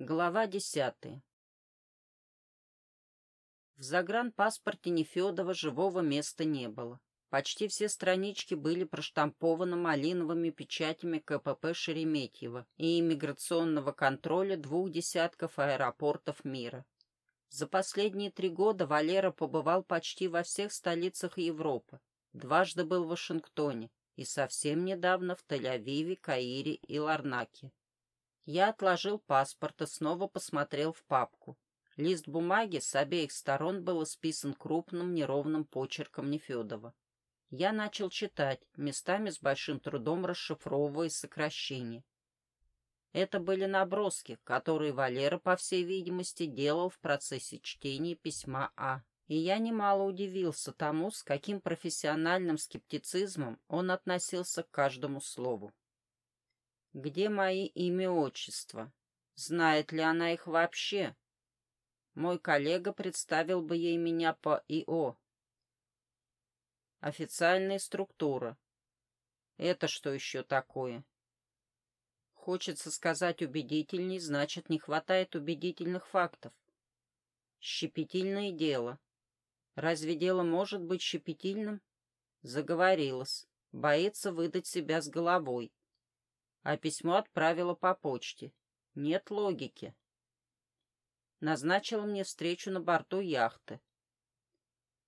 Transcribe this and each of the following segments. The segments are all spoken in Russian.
Глава десятая В загранпаспорте Нефедова живого места не было. Почти все странички были проштампованы малиновыми печатями КПП Шереметьево и иммиграционного контроля двух десятков аэропортов мира. За последние три года Валера побывал почти во всех столицах Европы. Дважды был в Вашингтоне и совсем недавно в Тель-Авиве, Каире и Ларнаке. Я отложил паспорт и снова посмотрел в папку. Лист бумаги с обеих сторон был исписан крупным неровным почерком Нефедова. Я начал читать, местами с большим трудом расшифровывая сокращения. Это были наброски, которые Валера, по всей видимости, делал в процессе чтения письма А. И я немало удивился тому, с каким профессиональным скептицизмом он относился к каждому слову. Где мои имя отчество? Знает ли она их вообще? Мой коллега представил бы ей меня по ИО. Официальная структура. Это что еще такое? Хочется сказать убедительней, значит, не хватает убедительных фактов. Щепетильное дело. Разве дело может быть щепетильным? Заговорилась. Боится выдать себя с головой а письмо отправила по почте. Нет логики. Назначила мне встречу на борту яхты.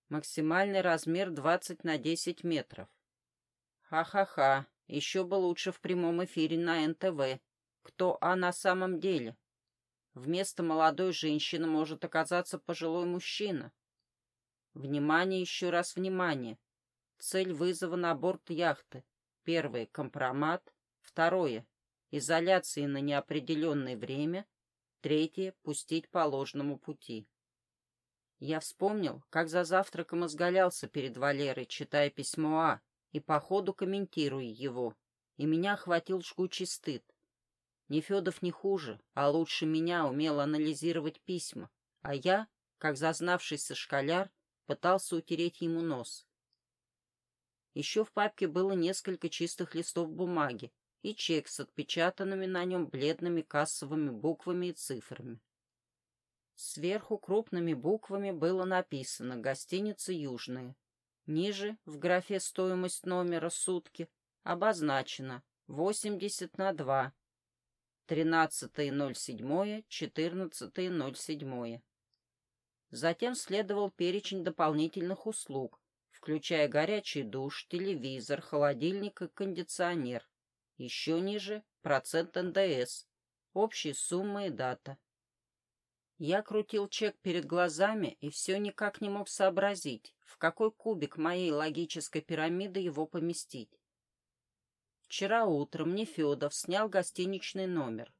Максимальный размер 20 на 10 метров. Ха-ха-ха, еще бы лучше в прямом эфире на НТВ. Кто А на самом деле? Вместо молодой женщины может оказаться пожилой мужчина. Внимание, еще раз внимание. Цель вызова на борт яхты. Первый — компромат. Второе – изоляции на неопределенное время. Третье – пустить по ложному пути. Я вспомнил, как за завтраком изгалялся перед Валерой, читая письмо А, и по ходу комментируя его, и меня охватил жгучий стыд. Нефедов не хуже, а лучше меня умел анализировать письма, а я, как зазнавшийся школяр, пытался утереть ему нос. Еще в папке было несколько чистых листов бумаги, и чек с отпечатанными на нем бледными кассовыми буквами и цифрами. Сверху крупными буквами было написано «Гостиница Южная». Ниже, в графе «Стоимость номера сутки», обозначено 80 на 2, 13.07, 14.07. Затем следовал перечень дополнительных услуг, включая горячий душ, телевизор, холодильник и кондиционер. Еще ниже – процент НДС, общая сумма и дата. Я крутил чек перед глазами и все никак не мог сообразить, в какой кубик моей логической пирамиды его поместить. Вчера утром Нефедов снял гостиничный номер.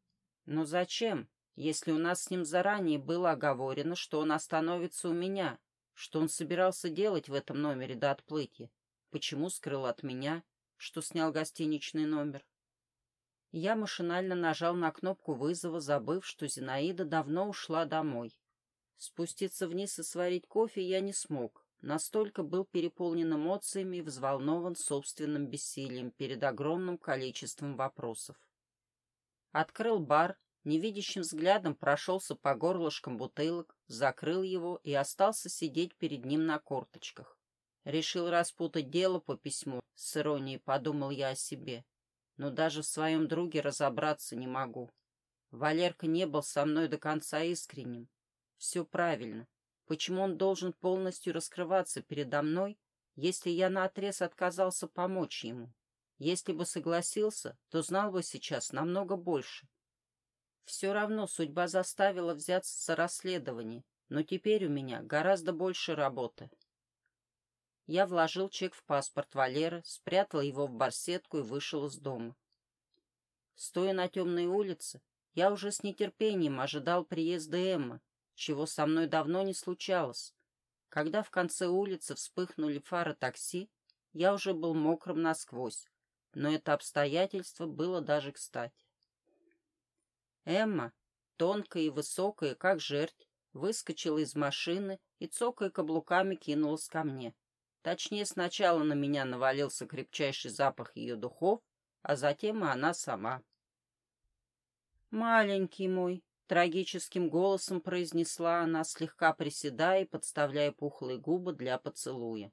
Но зачем, если у нас с ним заранее было оговорено, что он остановится у меня, что он собирался делать в этом номере до отплытия? Почему скрыл от меня, что снял гостиничный номер? Я машинально нажал на кнопку вызова, забыв, что Зинаида давно ушла домой. Спуститься вниз и сварить кофе я не смог. Настолько был переполнен эмоциями и взволнован собственным бессилием перед огромным количеством вопросов. Открыл бар, невидящим взглядом прошелся по горлышкам бутылок, закрыл его и остался сидеть перед ним на корточках. Решил распутать дело по письму, с иронией подумал я о себе но даже в своем друге разобраться не могу. Валерка не был со мной до конца искренним. Все правильно. Почему он должен полностью раскрываться передо мной, если я наотрез отказался помочь ему? Если бы согласился, то знал бы сейчас намного больше. Все равно судьба заставила взяться за расследование, но теперь у меня гораздо больше работы. Я вложил чек в паспорт Валеры, спрятал его в барсетку и вышел из дома. Стоя на темной улице, я уже с нетерпением ожидал приезда Эммы, чего со мной давно не случалось. Когда в конце улицы вспыхнули фары такси, я уже был мокрым насквозь, но это обстоятельство было даже кстати. Эмма, тонкая и высокая, как жерть, выскочила из машины и, цокая каблуками, кинулась ко мне. Точнее, сначала на меня навалился крепчайший запах ее духов, а затем и она сама. «Маленький мой, Трагическим голосом произнесла она, слегка приседая и подставляя пухлые губы для поцелуя.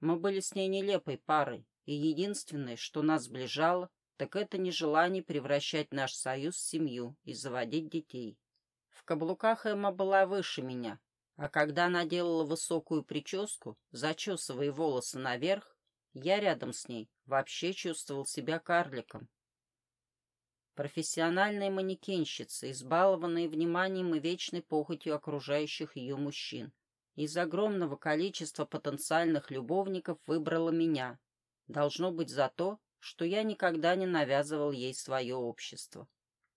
Мы были с ней нелепой парой, и единственное, что нас сближало, так это нежелание превращать наш союз в семью и заводить детей. В каблуках Эмма была выше меня, а когда она делала высокую прическу, зачесывая волосы наверх, я рядом с ней вообще чувствовал себя карликом. Профессиональная манекенщица, избалованная вниманием и вечной похотью окружающих ее мужчин. Из огромного количества потенциальных любовников выбрала меня. Должно быть за то, что я никогда не навязывал ей свое общество.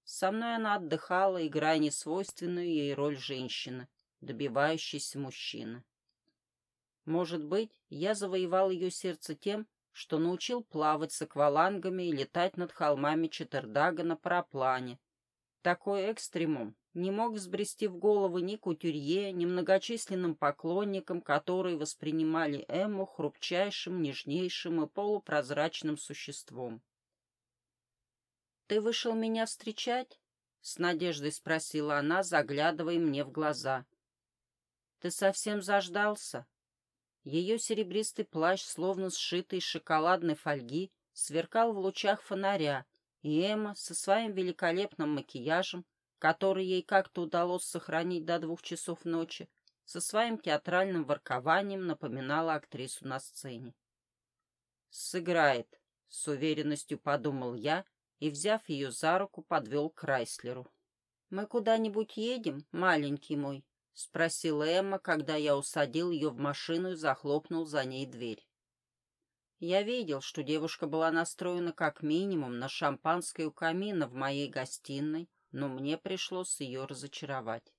Со мной она отдыхала, играя несвойственную ей роль женщины, добивающейся мужчины. Может быть, я завоевал ее сердце тем, что научил плавать с аквалангами и летать над холмами Четердага на параплане. Такой экстремум не мог взбрести в голову ни кутюрье, ни многочисленным поклонникам, которые воспринимали Эмму хрупчайшим, нежнейшим и полупрозрачным существом. «Ты вышел меня встречать?» — с надеждой спросила она, заглядывая мне в глаза. «Ты совсем заждался?» Ее серебристый плащ, словно сшитый из шоколадной фольги, сверкал в лучах фонаря, и Эмма со своим великолепным макияжем, который ей как-то удалось сохранить до двух часов ночи, со своим театральным воркованием напоминала актрису на сцене. «Сыграет», — с уверенностью подумал я и, взяв ее за руку, подвел к Крайслеру. «Мы куда-нибудь едем, маленький мой?» — спросила Эмма, когда я усадил ее в машину и захлопнул за ней дверь. Я видел, что девушка была настроена как минимум на шампанское у камина в моей гостиной, но мне пришлось ее разочаровать.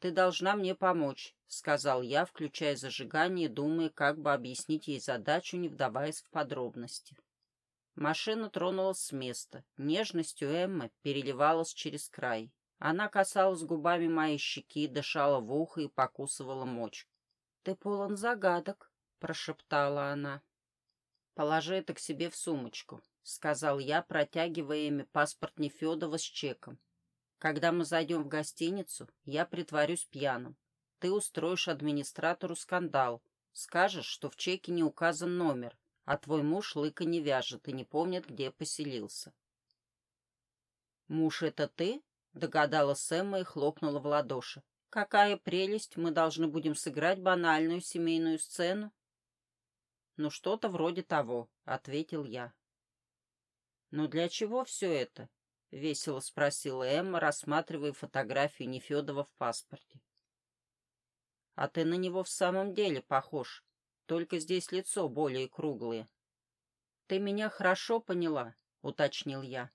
«Ты должна мне помочь», — сказал я, включая зажигание, думая, как бы объяснить ей задачу, не вдаваясь в подробности. Машина тронулась с места. Нежностью Эммы переливалась через край. Она касалась губами моей щеки, дышала в ухо и покусывала мочку. — Ты полон загадок, — прошептала она. — Положи это к себе в сумочку, — сказал я, протягивая ими паспорт Нефедова с чеком. Когда мы зайдем в гостиницу, я притворюсь пьяным. Ты устроишь администратору скандал. Скажешь, что в чеке не указан номер, а твой муж лыка не вяжет и не помнит, где поселился. «Муж — это ты?» Догадалась Эмма и хлопнула в ладоши. «Какая прелесть! Мы должны будем сыграть банальную семейную сцену». «Ну, что-то вроде того», — ответил я. «Ну, для чего все это?» — весело спросила Эмма, рассматривая фотографию Нефедова в паспорте. «А ты на него в самом деле похож, только здесь лицо более круглое». «Ты меня хорошо поняла», — уточнил я.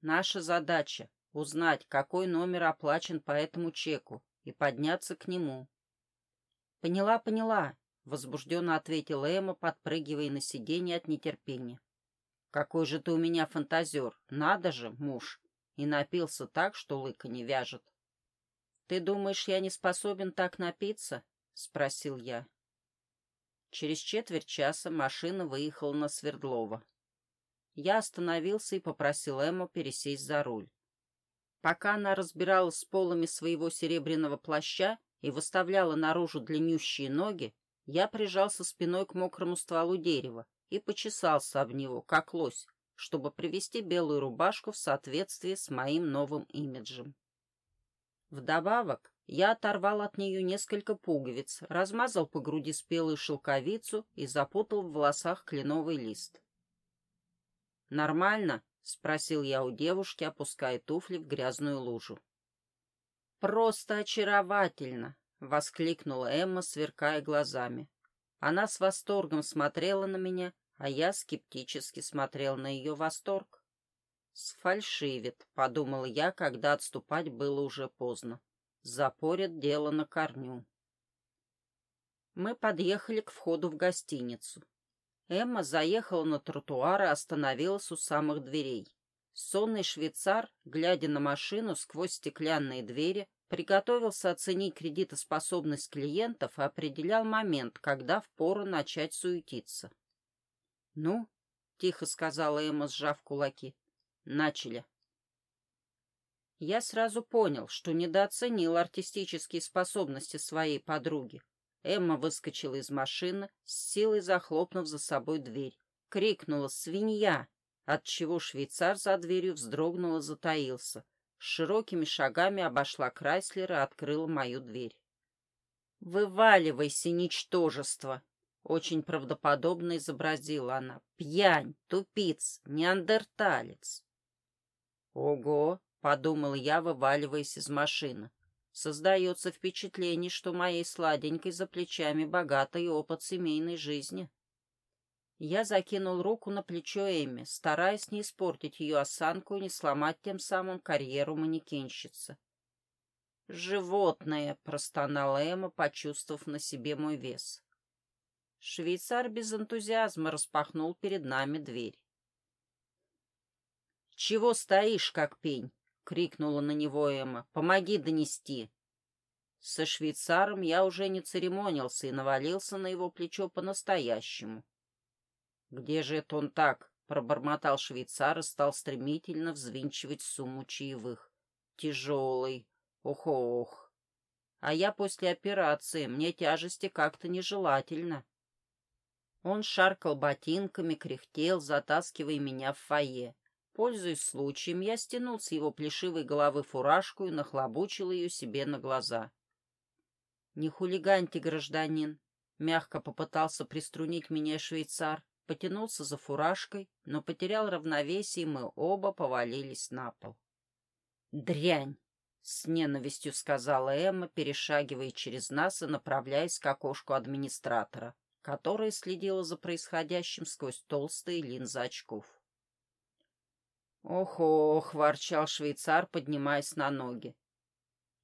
«Наша задача узнать, какой номер оплачен по этому чеку, и подняться к нему. «Поняла, поняла», — возбужденно ответила Эмма, подпрыгивая на сиденье от нетерпения. «Какой же ты у меня фантазер! Надо же, муж!» И напился так, что лыка не вяжет. «Ты думаешь, я не способен так напиться?» — спросил я. Через четверть часа машина выехала на Свердлова. Я остановился и попросил Эмму пересесть за руль. Пока она разбиралась с полами своего серебряного плаща и выставляла наружу длиннющие ноги, я прижался спиной к мокрому стволу дерева и почесался об него, как лось, чтобы привести белую рубашку в соответствии с моим новым имиджем. Вдобавок, я оторвал от нее несколько пуговиц, размазал по груди спелую шелковицу и запутал в волосах кленовый лист. «Нормально?» — спросил я у девушки, опуская туфли в грязную лужу. «Просто очаровательно!» — воскликнула Эмма, сверкая глазами. Она с восторгом смотрела на меня, а я скептически смотрел на ее восторг. «Сфальшивит», — подумал я, когда отступать было уже поздно. «Запорят дело на корню». Мы подъехали к входу в гостиницу. Эмма заехала на тротуар и остановилась у самых дверей. Сонный швейцар, глядя на машину сквозь стеклянные двери, приготовился оценить кредитоспособность клиентов и определял момент, когда впору начать суетиться. «Ну?» — тихо сказала Эмма, сжав кулаки. «Начали». Я сразу понял, что недооценил артистические способности своей подруги. Эмма выскочила из машины, с силой захлопнув за собой дверь. Крикнула «Свинья!», отчего швейцар за дверью вздрогнул и затаился. Широкими шагами обошла Крайслер и открыла мою дверь. «Вываливайся, ничтожество!» Очень правдоподобно изобразила она. «Пьянь, тупиц, неандерталец!» «Ого!» — подумал я, вываливаясь из машины. Создается впечатление, что моей сладенькой за плечами богатый опыт семейной жизни. Я закинул руку на плечо Эмми, стараясь не испортить ее осанку и не сломать тем самым карьеру манекенщицы. «Животное!» — простонала Эмма, почувствовав на себе мой вес. Швейцар без энтузиазма распахнул перед нами дверь. «Чего стоишь, как пень?» — крикнула на него Эмма. «Помоги донести!» Со швейцаром я уже не церемонился и навалился на его плечо по-настоящему. «Где же это он так?» — пробормотал швейцар и стал стремительно взвинчивать сумму чаевых. «Тяжелый. Ох-ох. А я после операции, мне тяжести как-то нежелательно». Он шаркал ботинками, кряхтел, затаскивая меня в фойе. Пользуясь случаем, я стянул с его плешивой головы фуражку и нахлобучил ее себе на глаза. «Не хулиганьте, гражданин!» Мягко попытался приструнить меня швейцар, потянулся за фуражкой, но потерял равновесие, и мы оба повалились на пол. «Дрянь!» — с ненавистью сказала Эмма, перешагивая через нас и направляясь к окошку администратора, которая следила за происходящим сквозь толстые линзы очков. «Ох-ох!» — ворчал швейцар, поднимаясь на ноги.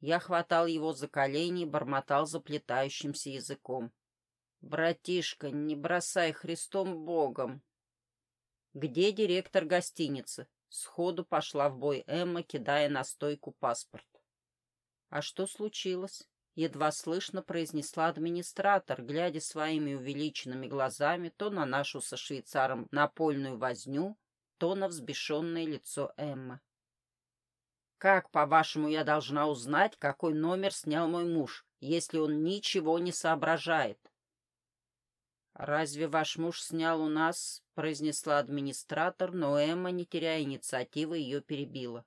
Я хватал его за колени и бормотал заплетающимся языком. «Братишка, не бросай Христом Богом!» «Где директор гостиницы?» Сходу пошла в бой Эмма, кидая на стойку паспорт. «А что случилось?» Едва слышно произнесла администратор, глядя своими увеличенными глазами то на нашу со швейцаром напольную возню, то на взбешенное лицо Эммы. «Как, по-вашему, я должна узнать, какой номер снял мой муж, если он ничего не соображает?» «Разве ваш муж снял у нас?» — произнесла администратор, но Эмма, не теряя инициативы, ее перебила.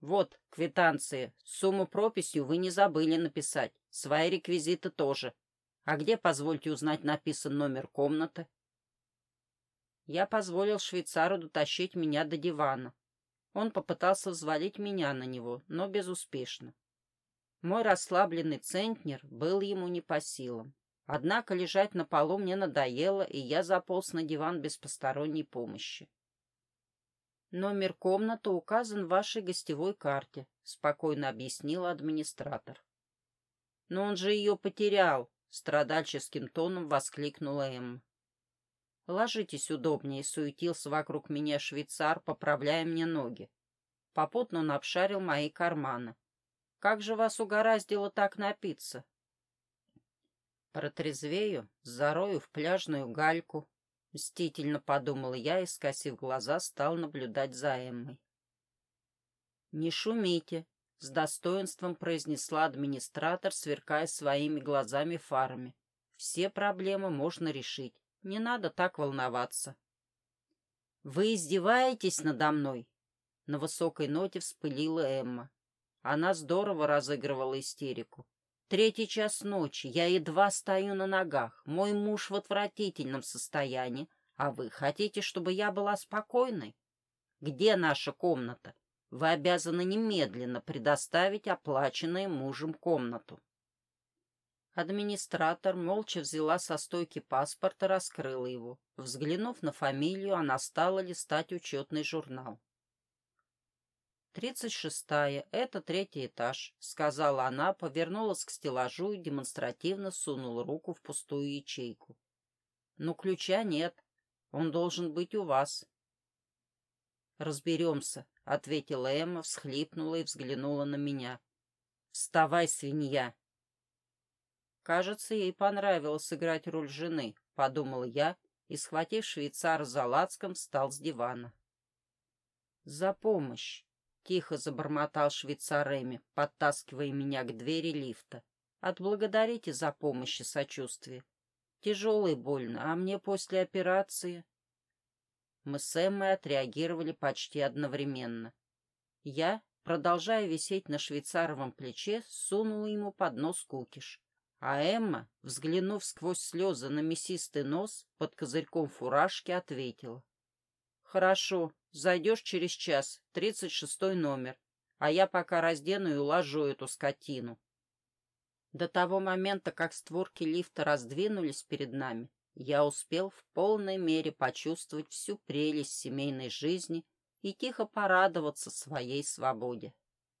«Вот, квитанции. Сумму прописью вы не забыли написать. Свои реквизиты тоже. А где, позвольте узнать, написан номер комнаты?» Я позволил швейцару дотащить меня до дивана. Он попытался взвалить меня на него, но безуспешно. Мой расслабленный центнер был ему не по силам. Однако лежать на полу мне надоело, и я заполз на диван без посторонней помощи. «Номер комнаты указан в вашей гостевой карте», — спокойно объяснила администратор. «Но он же ее потерял», — страдальческим тоном воскликнула Эмма. «Ложитесь удобнее», — суетился вокруг меня швейцар, поправляя мне ноги. Попутно он обшарил мои карманы. «Как же вас угораздило так напиться?» «Протрезвею, зарою в пляжную гальку», — мстительно подумал я и, скосив глаза, стал наблюдать за Эммой. «Не шумите», — с достоинством произнесла администратор, сверкая своими глазами фарами. «Все проблемы можно решить. Не надо так волноваться. «Вы издеваетесь надо мной?» На высокой ноте вспылила Эмма. Она здорово разыгрывала истерику. Третий час ночи, я едва стою на ногах, мой муж в отвратительном состоянии, а вы хотите, чтобы я была спокойной? Где наша комната? Вы обязаны немедленно предоставить оплаченную мужем комнату. Администратор молча взяла со стойки паспорт и раскрыла его. Взглянув на фамилию, она стала листать учетный журнал. «Тридцать шестая, это третий этаж», — сказала она, повернулась к стеллажу и демонстративно сунула руку в пустую ячейку. «Но ключа нет. Он должен быть у вас». «Разберемся», — ответила Эмма, всхлипнула и взглянула на меня. «Вставай, свинья!» Кажется, ей понравилось играть роль жены, подумал я и, схватив швейцара за лацком, встал с дивана. За помощь. — тихо забормотал швейцар Эми, подтаскивая меня к двери лифта. «Отблагодарите за помощь и сочувствие. Тяжело и больно, а мне после операции...» Мы с Эммой отреагировали почти одновременно. Я, продолжая висеть на швейцаровом плече, сунула ему под нос кукиш. А Эмма, взглянув сквозь слезы на мясистый нос, под козырьком фуражки ответила. «Хорошо, зайдешь через час, тридцать шестой номер, а я пока раздену и уложу эту скотину». До того момента, как створки лифта раздвинулись перед нами, я успел в полной мере почувствовать всю прелесть семейной жизни и тихо порадоваться своей свободе.